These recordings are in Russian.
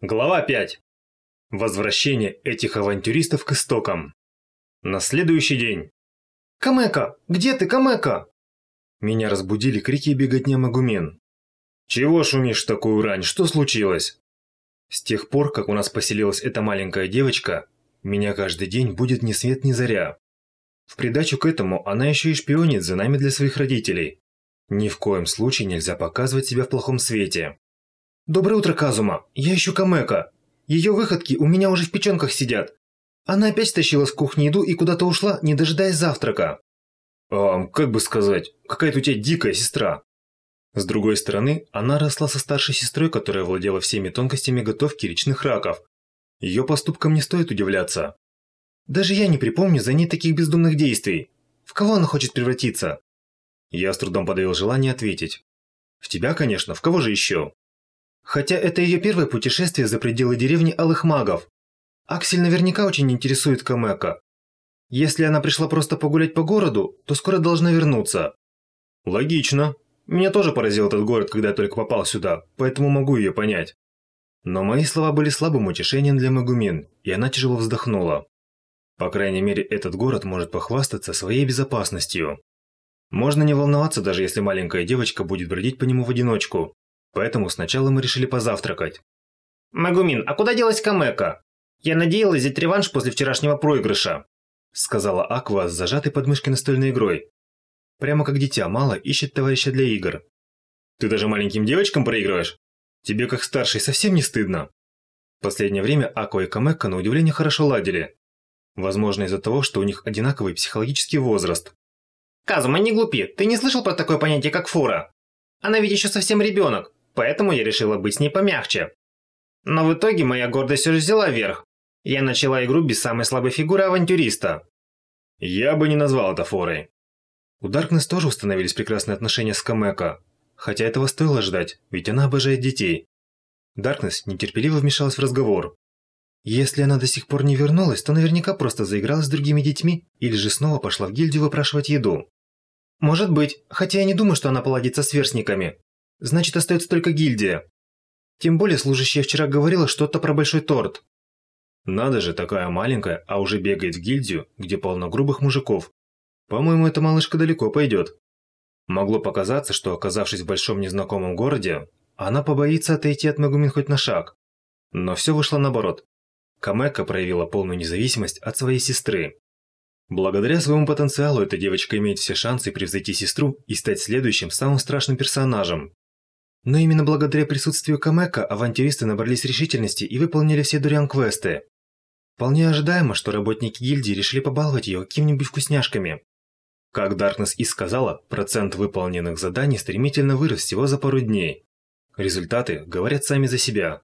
Глава 5. Возвращение этих авантюристов к истокам. На следующий день. «Камека! Где ты, Камека?» Меня разбудили крики и беготня Магумен. «Чего шумишь такую рань? Что случилось?» С тех пор, как у нас поселилась эта маленькая девочка, меня каждый день будет ни свет ни заря. В придачу к этому она еще и шпионит за нами для своих родителей. Ни в коем случае нельзя показывать себя в плохом свете. «Доброе утро, Казума. Я ищу Камека. Ее выходки у меня уже в печенках сидят. Она опять стащила с кухни еду и куда-то ушла, не дожидаясь завтрака». «А, как бы сказать, какая-то у тебя дикая сестра». С другой стороны, она росла со старшей сестрой, которая владела всеми тонкостями готовки речных раков. Ее поступкам не стоит удивляться. Даже я не припомню за ней таких бездумных действий. В кого она хочет превратиться? Я с трудом подавил желание ответить. В тебя, конечно, в кого же еще? Хотя это ее первое путешествие за пределы деревни Алых Магов. Аксель наверняка очень интересует Камека. Если она пришла просто погулять по городу, то скоро должна вернуться. Логично. Меня тоже поразил этот город, когда я только попал сюда, поэтому могу ее понять. Но мои слова были слабым утешением для Магумин, и она тяжело вздохнула. По крайней мере, этот город может похвастаться своей безопасностью. Можно не волноваться, даже если маленькая девочка будет бродить по нему в одиночку. Поэтому сначала мы решили позавтракать. «Магумин, а куда делась Камека? Я надеялась взять реванш после вчерашнего проигрыша», сказала Аква с зажатой подмышкой настольной игрой. Прямо как дитя мало ищет товарища для игр. «Ты даже маленьким девочкам проигрываешь? Тебе как старший совсем не стыдно?» В последнее время Аква и Камека на удивление хорошо ладили. Возможно из-за того, что у них одинаковый психологический возраст. «Казума, не глупи, ты не слышал про такое понятие, как фура? Она ведь еще совсем ребенок поэтому я решила быть с ней помягче. Но в итоге моя гордость все же взяла верх. Я начала игру без самой слабой фигуры авантюриста. Я бы не назвал это форой. У Даркнесс тоже установились прекрасные отношения с Камеко, хотя этого стоило ждать, ведь она обожает детей. Даркнесс нетерпеливо вмешалась в разговор. Если она до сих пор не вернулась, то наверняка просто заигралась с другими детьми или же снова пошла в гильдию выпрашивать еду. Может быть, хотя я не думаю, что она поладится с сверстниками. Значит, остается только гильдия. Тем более, служащая вчера говорила что-то про большой торт. Надо же, такая маленькая, а уже бегает в гильдию, где полно грубых мужиков. По-моему, эта малышка далеко пойдет. Могло показаться, что, оказавшись в большом незнакомом городе, она побоится отойти от Мегумин хоть на шаг. Но все вышло наоборот. Камека проявила полную независимость от своей сестры. Благодаря своему потенциалу эта девочка имеет все шансы превзойти сестру и стать следующим самым страшным персонажем. Но именно благодаря присутствию Камека авантюристы набрались решительности и выполнили все дуриан-квесты. Вполне ожидаемо, что работники гильдии решили побаловать ее какими-нибудь вкусняшками. Как Даркнесс и сказала, процент выполненных заданий стремительно вырос всего за пару дней. Результаты говорят сами за себя.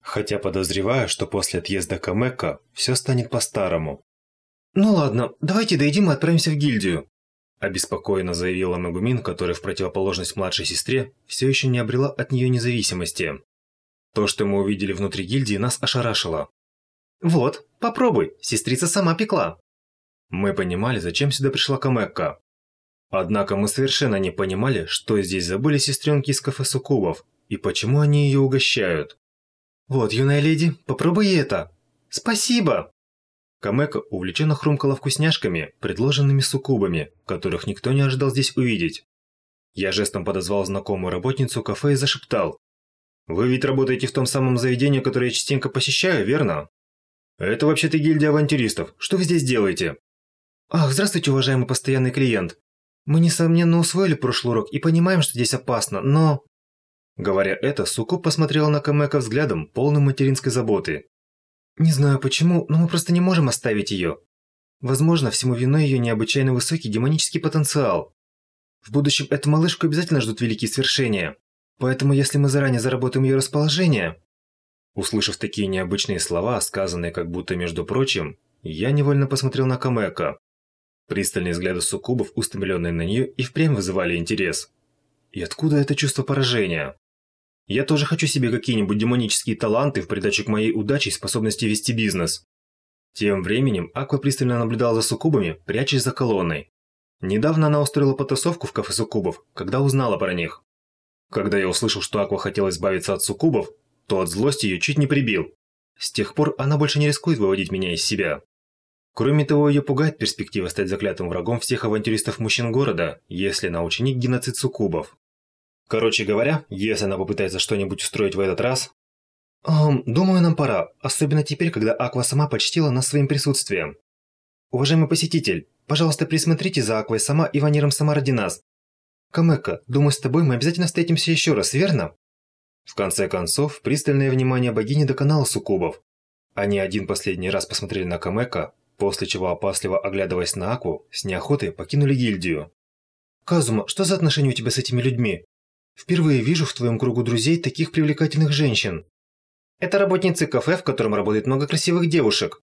Хотя подозреваю, что после отъезда Камека все станет по-старому. «Ну ладно, давайте доедим и отправимся в гильдию», Обеспокоенно заявила Магумин, которая в противоположность младшей сестре все еще не обрела от нее независимости. То, что мы увидели внутри гильдии, нас ошарашило. «Вот, попробуй, сестрица сама пекла». Мы понимали, зачем сюда пришла Камекка. Однако мы совершенно не понимали, что здесь забыли сестренки из кафе Сукубов и почему они ее угощают. «Вот, юная леди, попробуй это». «Спасибо!» Камека увлеченно хрумкала вкусняшками, предложенными суккубами, которых никто не ожидал здесь увидеть. Я жестом подозвал знакомую работницу кафе и зашептал. «Вы ведь работаете в том самом заведении, которое я частенько посещаю, верно?» «Это вообще-то гильдия авантюристов. Что вы здесь делаете?» «Ах, здравствуйте, уважаемый постоянный клиент. Мы, несомненно, усвоили прошлый урок и понимаем, что здесь опасно, но...» Говоря это, Суккуб посмотрела на Камека взглядом, полным материнской заботы. Не знаю почему, но мы просто не можем оставить ее. Возможно, всему виной ее необычайно высокий демонический потенциал. В будущем эту малышку обязательно ждут великие свершения. Поэтому если мы заранее заработаем ее расположение... Услышав такие необычные слова, сказанные как будто между прочим, я невольно посмотрел на Камека. Пристальные взгляды суккубов, устремленные на нее, и впрямь вызывали интерес. И откуда это чувство поражения? Я тоже хочу себе какие-нибудь демонические таланты в придачу к моей удаче и способности вести бизнес. Тем временем Аква пристально наблюдала за суккубами, прячась за колонной. Недавно она устроила потасовку в кафе суккубов, когда узнала про них. Когда я услышал, что Аква хотела избавиться от суккубов, то от злости ее чуть не прибил. С тех пор она больше не рискует выводить меня из себя. Кроме того, ее пугает перспектива стать заклятым врагом всех авантюристов мужчин города, если она ученик геноцид суккубов. Короче говоря, если она попытается что-нибудь устроить в этот раз... Эм, думаю, нам пора, особенно теперь, когда Аква сама почтила нас своим присутствием. Уважаемый посетитель, пожалуйста, присмотрите за Аквой сама и Ваниром сама ради нас. Камека, думаю, с тобой мы обязательно встретимся еще раз, верно? В конце концов, пристальное внимание богини доконало суккубов. Они один последний раз посмотрели на Камека, после чего, опасливо оглядываясь на Аку, с неохотой покинули гильдию. «Казума, что за отношения у тебя с этими людьми? Впервые вижу в твоем кругу друзей таких привлекательных женщин». «Это работницы кафе, в котором работает много красивых девушек.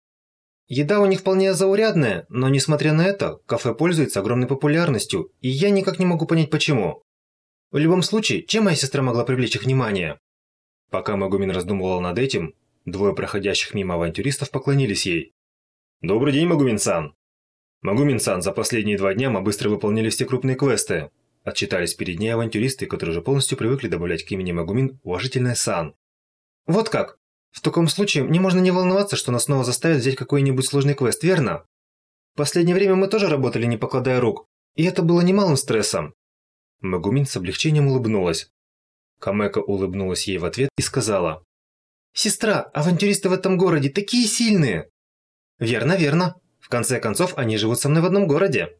Еда у них вполне заурядная, но несмотря на это, кафе пользуется огромной популярностью, и я никак не могу понять почему. В любом случае, чем моя сестра могла привлечь их внимание? Пока Магумин раздумывал над этим, двое проходящих мимо авантюристов поклонились ей. «Добрый день, Магумин-сан!» «Магумин-сан, за последние два дня мы быстро выполнили все крупные квесты», отчитались перед ней авантюристы, которые уже полностью привыкли добавлять к имени Магумин уважительное «сан». «Вот как? В таком случае мне можно не волноваться, что нас снова заставят взять какой-нибудь сложный квест, верно? В последнее время мы тоже работали, не покладая рук, и это было немалым стрессом. Магумин с облегчением улыбнулась. Камека улыбнулась ей в ответ и сказала. «Сестра, авантюристы в этом городе такие сильные!» «Верно, верно. В конце концов, они живут со мной в одном городе».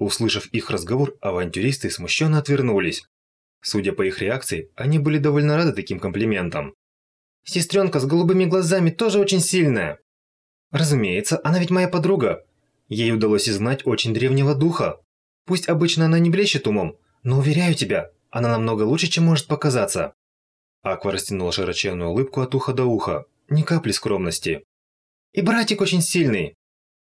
Услышав их разговор, авантюристы смущенно отвернулись. Судя по их реакции, они были довольно рады таким комплиментам. Сестренка с голубыми глазами тоже очень сильная. Разумеется, она ведь моя подруга. Ей удалось изгнать очень древнего духа. Пусть обычно она не блещет умом, но уверяю тебя, она намного лучше, чем может показаться. Аква растянула широченную улыбку от уха до уха, ни капли скромности. И братик очень сильный.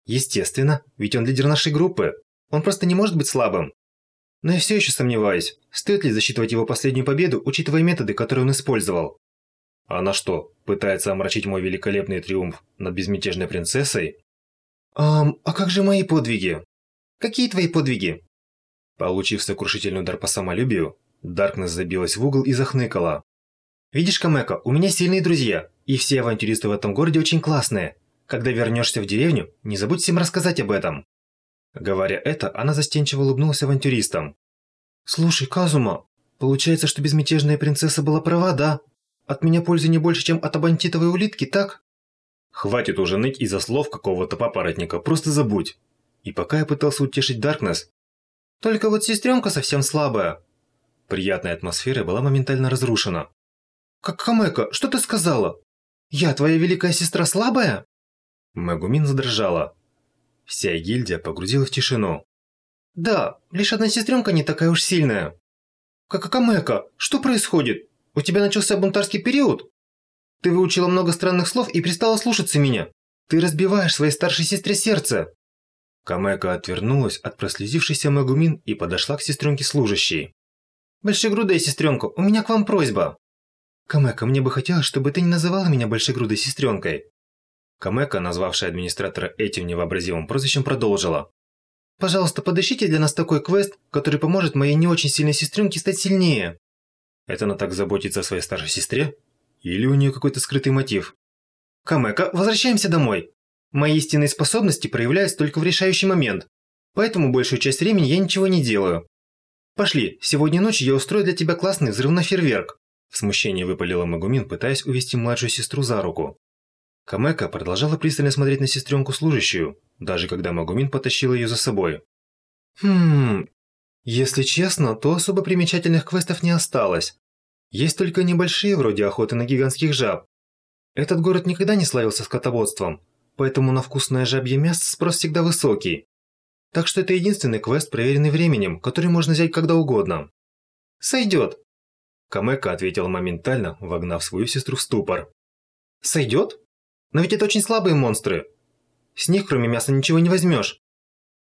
Естественно, ведь он лидер нашей группы. Он просто не может быть слабым. Но я все еще сомневаюсь, стоит ли засчитывать его последнюю победу, учитывая методы, которые он использовал. Она что, пытается омрачить мой великолепный триумф над безмятежной принцессой? Ам, а как же мои подвиги? Какие твои подвиги? Получив сокрушительный удар по самолюбию, Даркнесс забилась в угол и захныкала. Видишь, Камека, у меня сильные друзья, и все авантюристы в этом городе очень классные. Когда вернешься в деревню, не забудь всем рассказать об этом. Говоря это, она застенчиво улыбнулась авантюристам. Слушай, Казума, получается, что безмятежная принцесса была права, да? От меня пользы не больше, чем от абонтитовой улитки, так? Хватит уже ныть из-за слов какого-то папоротника, просто забудь. И пока я пытался утешить Даркнесс... Только вот сестренка совсем слабая. Приятная атмосфера была моментально разрушена. Как Хамека, что ты сказала? Я, твоя великая сестра, слабая? Мегумин задрожала. Вся гильдия погрузила в тишину. Да, лишь одна сестренка не такая уж сильная. Как Камека, что происходит? У тебя начался бунтарский период? Ты выучила много странных слов и перестала слушаться меня. Ты разбиваешь своей старшей сестре сердце. Камека отвернулась от прослезившейся Магумин и подошла к сестренке служащей. «Большегрудая сестренка, у меня к вам просьба». «Камека, мне бы хотелось, чтобы ты не называла меня большегрудой сестренкой». Камека, назвавшая администратора этим невообразимым прозвищем, продолжила. «Пожалуйста, подыщите для нас такой квест, который поможет моей не очень сильной сестренке стать сильнее». Это она так заботится о своей старшей сестре? Или у нее какой-то скрытый мотив? Камека, возвращаемся домой. Мои истинные способности проявляются только в решающий момент, поэтому большую часть времени я ничего не делаю. Пошли, сегодня ночью я устрою для тебя классный взрывной фейерверк. В смущении выпалила Магумин, пытаясь увести младшую сестру за руку. Камека продолжала пристально смотреть на сестренку служащую, даже когда Магумин потащила ее за собой. Хм, если честно, то особо примечательных квестов не осталось. Есть только небольшие, вроде охоты на гигантских жаб. Этот город никогда не славился скотоводством, поэтому на вкусное жабье мясо спрос всегда высокий. Так что это единственный квест, проверенный временем, который можно взять когда угодно. Сойдет. Камека ответила моментально, вогнав свою сестру в ступор. Сойдет? Но ведь это очень слабые монстры. С них кроме мяса ничего не возьмешь.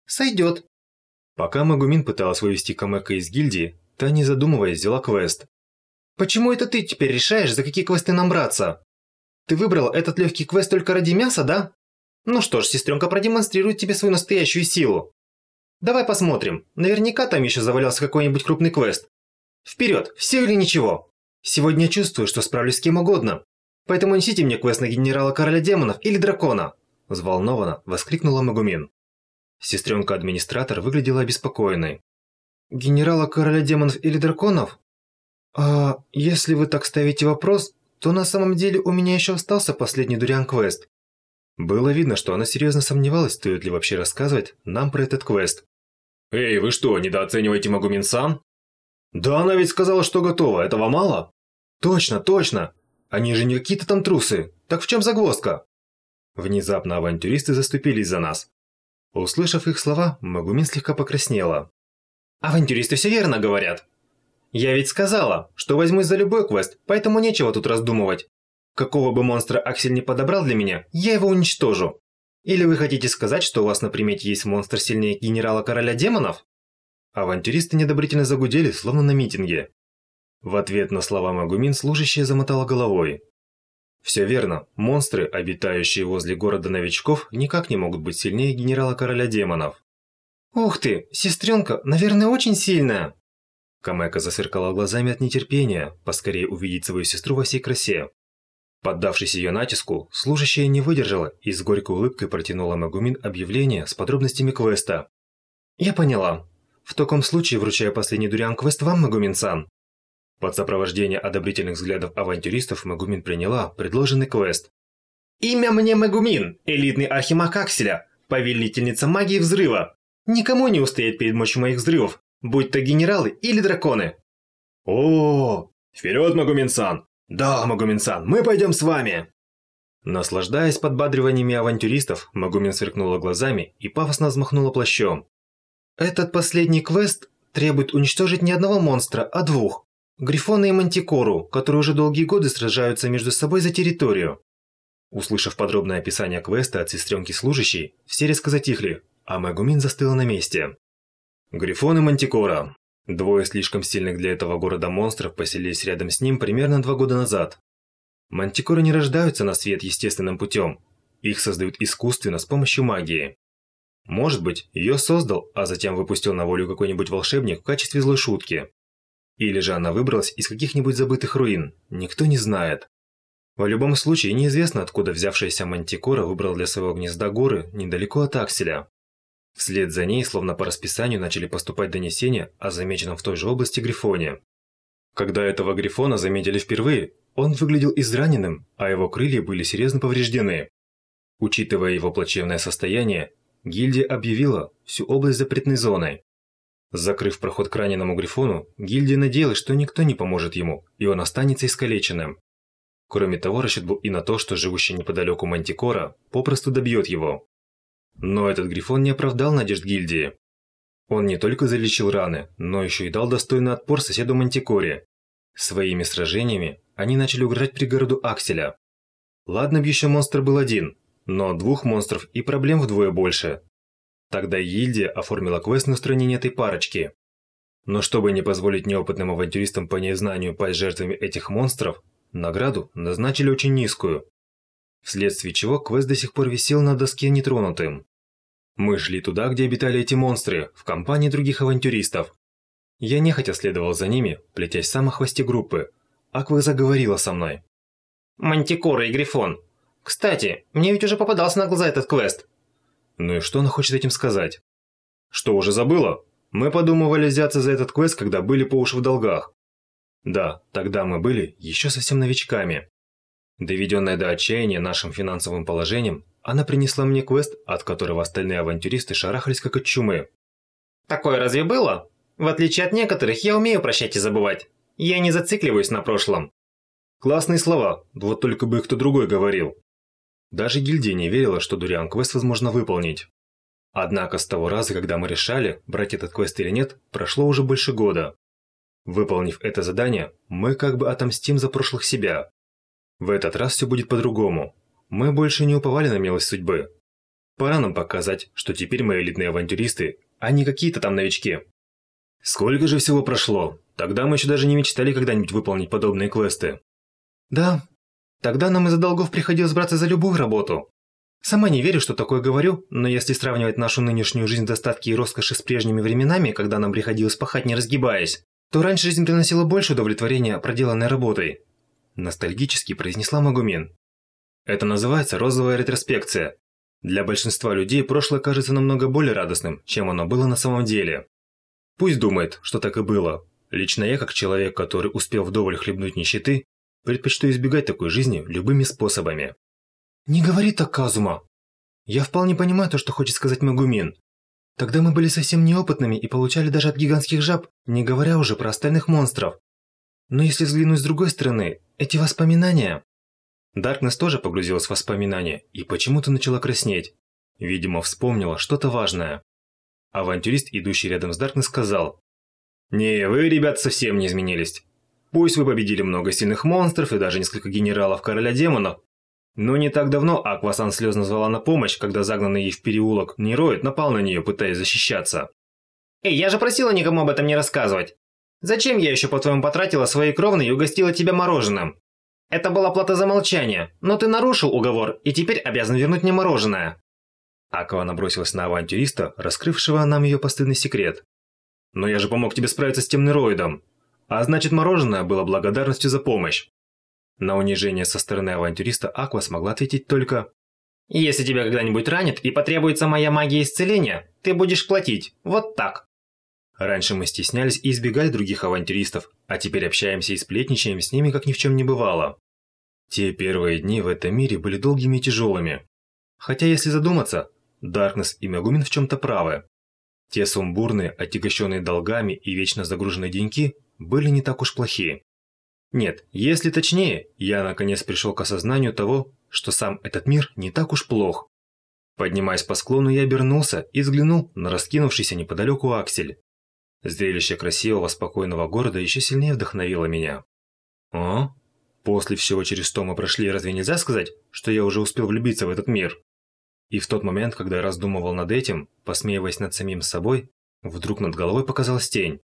Сойдет. Пока Магумин пыталась вывести Камека из гильдии, та, не задумываясь, взяла квест. «Почему это ты теперь решаешь, за какие квесты нам браться? Ты выбрал этот легкий квест только ради мяса, да? Ну что ж, сестренка продемонстрирует тебе свою настоящую силу. Давай посмотрим, наверняка там еще завалялся какой-нибудь крупный квест. Вперед, все или ничего!» Сегодня чувствую, что справлюсь с кем угодно. Поэтому несите мне квест на генерала короля демонов или дракона!» Взволнованно воскликнула Магумин. Сестренка-администратор выглядела обеспокоенной. «Генерала короля демонов или драконов? А если вы так ставите вопрос, то на самом деле у меня еще остался последний дуриан-квест». Было видно, что она серьезно сомневалась, стоит ли вообще рассказывать нам про этот квест. «Эй, вы что, недооцениваете Магумин-сан?» «Да она ведь сказала, что готова, этого мало?» «Точно, точно! Они же не какие-то там трусы. Так в чем загвоздка?» Внезапно авантюристы заступились за нас. Услышав их слова, Магумин слегка покраснела. «Авантюристы все верно говорят. Я ведь сказала, что возьмусь за любой квест, поэтому нечего тут раздумывать. Какого бы монстра Аксель не подобрал для меня, я его уничтожу. Или вы хотите сказать, что у вас на примете есть монстр сильнее генерала-короля демонов?» Авантюристы недобрительно загудели, словно на митинге. В ответ на слова Магумин служащая замотала головой. Все верно, монстры, обитающие возле города новичков, никак не могут быть сильнее генерала-короля демонов. «Ух ты, сестренка, наверное, очень сильная!» Камека засверкала глазами от нетерпения, поскорее увидеть свою сестру во всей красе. Поддавшись ее натиску, служащая не выдержала и с горькой улыбкой протянула Магумин объявление с подробностями квеста. «Я поняла. В таком случае вручаю последний дуриан-квест вам, Магумин-сан. Под сопровождение одобрительных взглядов авантюристов Магумин приняла предложенный квест. «Имя мне Магумин, элитный архимаг Акселя, повелительница магии взрыва. Никому не устоять перед мощью моих взрывов, будь то генералы или драконы». О, -о, -о! Вперед, Магумин-сан! Да, Магумин-сан, мы пойдем с вами! Наслаждаясь подбадриваниями авантюристов, Магумин сверкнула глазами и пафосно взмахнула плащом. «Этот последний квест требует уничтожить не одного монстра, а двух. Грифона и Мантикору, которые уже долгие годы сражаются между собой за территорию. Услышав подробное описание квеста от сестренки служащей, все резко затихли, а Мегумин застыла на месте. Грифон и Мантикора. Двое слишком сильных для этого города монстров поселились рядом с ним примерно два года назад. Мантикоры не рождаются на свет естественным путем. Их создают искусственно с помощью магии. Может быть, ее создал, а затем выпустил на волю какой-нибудь волшебник в качестве злой шутки. Или же она выбралась из каких-нибудь забытых руин, никто не знает. В любом случае, неизвестно, откуда взявшаяся Мантикора выбрала для своего гнезда горы недалеко от Акселя. Вслед за ней, словно по расписанию, начали поступать донесения о замеченном в той же области Грифоне. Когда этого Грифона заметили впервые, он выглядел израненным, а его крылья были серьезно повреждены. Учитывая его плачевное состояние, гильдия объявила всю область запретной зоной. Закрыв проход к раненому Грифону, гильдия надеялась, что никто не поможет ему, и он останется искалеченным. Кроме того, расчет был и на то, что живущий неподалеку Мантикора попросту добьет его. Но этот Грифон не оправдал надежд гильдии. Он не только залечил раны, но еще и дал достойный отпор соседу Мантикоре. Своими сражениями они начали угрожать пригороду Акселя. Ладно, еще монстр был один, но двух монстров и проблем вдвое больше. Тогда гильдия оформила квест на устранение этой парочки. Но чтобы не позволить неопытным авантюристам по незнанию пасть жертвами этих монстров, награду назначили очень низкую. Вследствие чего квест до сих пор висел на доске нетронутым. Мы шли туда, где обитали эти монстры, в компании других авантюристов. Я нехотя следовал за ними, плетясь в самом хвосте группы. Аква заговорила со мной. «Мантикора и Грифон. Кстати, мне ведь уже попадался на глаза этот квест. Ну и что она хочет этим сказать? Что, уже забыла? Мы подумывали взяться за этот квест, когда были по уши в долгах. Да, тогда мы были еще совсем новичками. Доведенная до отчаяния нашим финансовым положением, она принесла мне квест, от которого остальные авантюристы шарахались как от чумы. Такое разве было? В отличие от некоторых, я умею прощать и забывать. Я не зацикливаюсь на прошлом. Классные слова, вот только бы кто другой говорил. Даже гильдия не верила, что Дуриан квест возможно выполнить. Однако с того раза, когда мы решали, брать этот квест или нет, прошло уже больше года. Выполнив это задание, мы как бы отомстим за прошлых себя. В этот раз все будет по-другому. Мы больше не уповали на милость судьбы. Пора нам показать, что теперь мы элитные авантюристы, а не какие-то там новички. Сколько же всего прошло? Тогда мы еще даже не мечтали когда-нибудь выполнить подобные квесты. Да, Тогда нам из-за долгов приходилось браться за любую работу. Сама не верю, что такое говорю, но если сравнивать нашу нынешнюю жизнь достатки и роскоши с прежними временами, когда нам приходилось пахать не разгибаясь, то раньше жизнь приносила больше удовлетворения проделанной работой. Ностальгически произнесла Магумин. Это называется розовая ретроспекция. Для большинства людей прошлое кажется намного более радостным, чем оно было на самом деле. Пусть думает, что так и было. Лично я, как человек, который успел вдоволь хлебнуть нищеты, предпочту избегать такой жизни любыми способами. Не говори так, Казума. Я вполне понимаю то, что хочет сказать Магумин. Тогда мы были совсем неопытными и получали даже от гигантских жаб, не говоря уже про остальных монстров. Но если взглянуть с другой стороны, эти воспоминания... Даркнесс тоже погрузилась в воспоминания и почему-то начала краснеть. Видимо, вспомнила что-то важное. Авантюрист, идущий рядом с Даркнесс, сказал. «Не, вы, ребят, совсем не изменились. Пусть вы победили много сильных монстров и даже несколько генералов короля демонов, но не так давно Аквасан слезно звала на помощь, когда загнанный ей в переулок Нероид напал на нее, пытаясь защищаться. «Эй, я же просила никому об этом не рассказывать. Зачем я еще, по-твоему, потратила свои кровные и угостила тебя мороженым? Это была плата за молчание, но ты нарушил уговор и теперь обязан вернуть мне мороженое». Аква набросилась на авантюриста, раскрывшего нам ее постыдный секрет. «Но я же помог тебе справиться с тем Нероидом. А значит, мороженое было благодарностью за помощь. На унижение со стороны авантюриста Аква смогла ответить только «Если тебя когда-нибудь ранит и потребуется моя магия исцеления, ты будешь платить. Вот так». Раньше мы стеснялись и избегали других авантюристов, а теперь общаемся и сплетничаем с ними, как ни в чем не бывало. Те первые дни в этом мире были долгими и тяжелыми. Хотя, если задуматься, Даркнесс и Мегумин в чем-то правы. Те сумбурные, отягощенные долгами и вечно загруженные деньки были не так уж плохие. Нет, если точнее, я наконец пришел к осознанию того, что сам этот мир не так уж плох. Поднимаясь по склону, я обернулся и взглянул на раскинувшийся неподалеку аксель. Зрелище красивого, спокойного города еще сильнее вдохновило меня. А? После всего, через что мы прошли, разве нельзя сказать, что я уже успел влюбиться в этот мир? И в тот момент, когда я раздумывал над этим, посмеиваясь над самим собой, вдруг над головой показалась тень.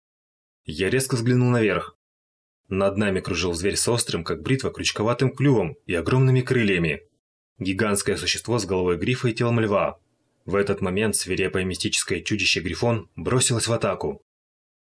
Я резко взглянул наверх. Над нами кружил зверь с острым, как бритва, крючковатым клювом и огромными крыльями. Гигантское существо с головой грифа и телом льва. В этот момент свирепое мистическое чудище Грифон бросилось в атаку.